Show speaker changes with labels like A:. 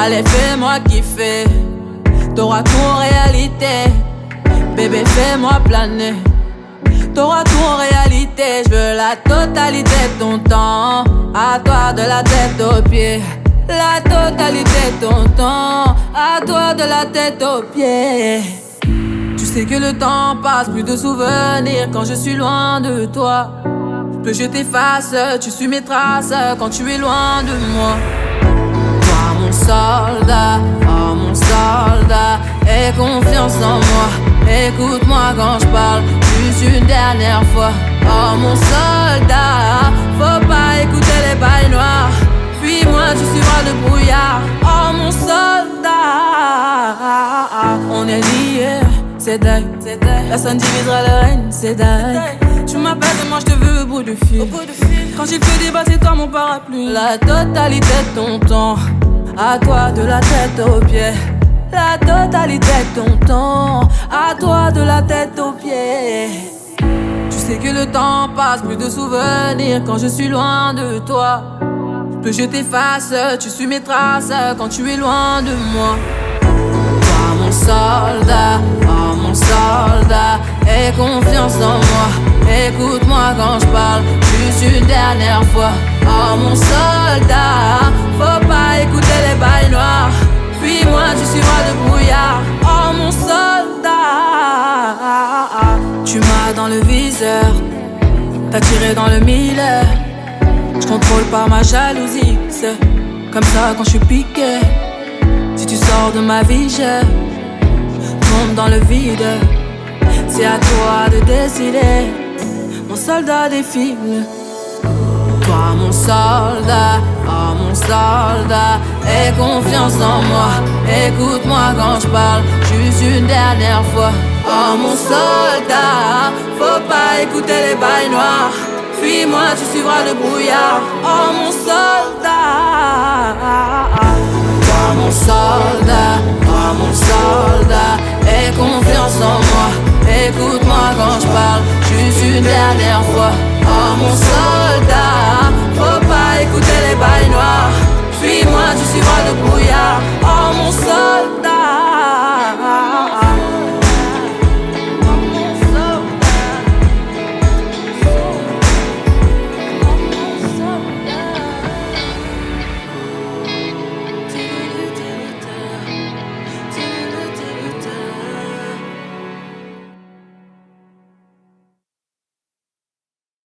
A: Allez, fais-moi kiffer. T'auras tout en réalité. Bébé, fais-moi planer. T'auras tout en réalité. Je veux la totalité de ton temps. À toi de la tête aux pieds. La totalité de ton temps. À toi de la tête aux pieds. Tu sais que le temps passe, plus de souvenirs quand je suis loin de toi. Que je t'efface, tu suis mes traces quand tu es loin de moi. Mon soldat, oh mon soldat, aie confiance en moi. Écoute-moi quand je parle, juste une dernière fois. Oh mon soldat, faut pas écouter les bails noirs. Puis moi, tu suivras le brouillard. Oh mon soldat, on est liés, c'est dingue. Personne divisera le règne, c'est dingue. Tu m'appelles et moi je te veux au bout du fil. Quand j'ai fait des c'est toi mon parapluie. La totalité de ton temps, à toi de la tête aux pieds. La totalité de ton temps, à toi de la tête aux pieds. Tu sais que le temps passe, plus de souvenirs quand je suis loin de toi. Que je t'efface, tu suis mes traces quand tu es loin de moi. Toi mon soldat, oh mon soldat, aie confiance en moi. Écoute-moi quand je parle, juste une dernière fois. Oh mon soldat, t'as tiré dans le mille. Je contrôle pas ma jalousie, c'est comme ça quand je suis piqué. Si tu sors de ma vie, je tombe dans le vide. C'est à toi de décider mon soldat défile. Toi, mon soldat, oh mon soldat, aie confiance en moi. Écoute-moi quand je parle, juste une dernière fois. Oh mon soldat, faut pas écouter les bails noirs. Fuis-moi, tu suivras le brouillard. Oh mon soldat, toi mon soldat, oh mon soldat, aie confiance en moi. Écoute-moi quand je parle, juste une dernière fois. Oh mon soldat,